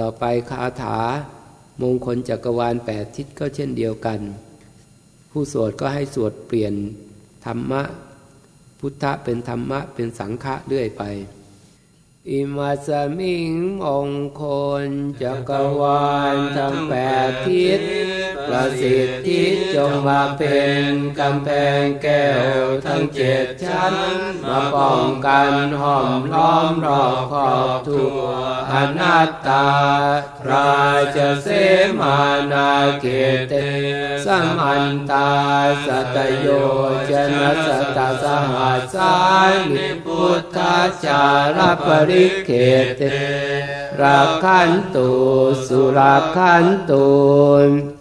ต่อไปคาถามงคลจักรวาลแปดทิศก็เช่นเดียวกัน ผู้สวดก็ให้สวดเปลี่ยนธรรมะ พุทธะเป็นธรรมะเป็นสังฆะเรื่อยไป อิมาสมิงองคลจักรวาลทั้งแปดทิศ ประสิทธิจงมาเป็นกำแพงแก้วทั้งเจ็ดชั้น มาป้องกันห้อมล้อมรอบขอบทั่วอนัตตา ราชเสมานาเกเตสัมอันตาสัตโยชนะสตาสหัสานิพุทธาจารปริเขเตรักขันตุสุรักขันตุ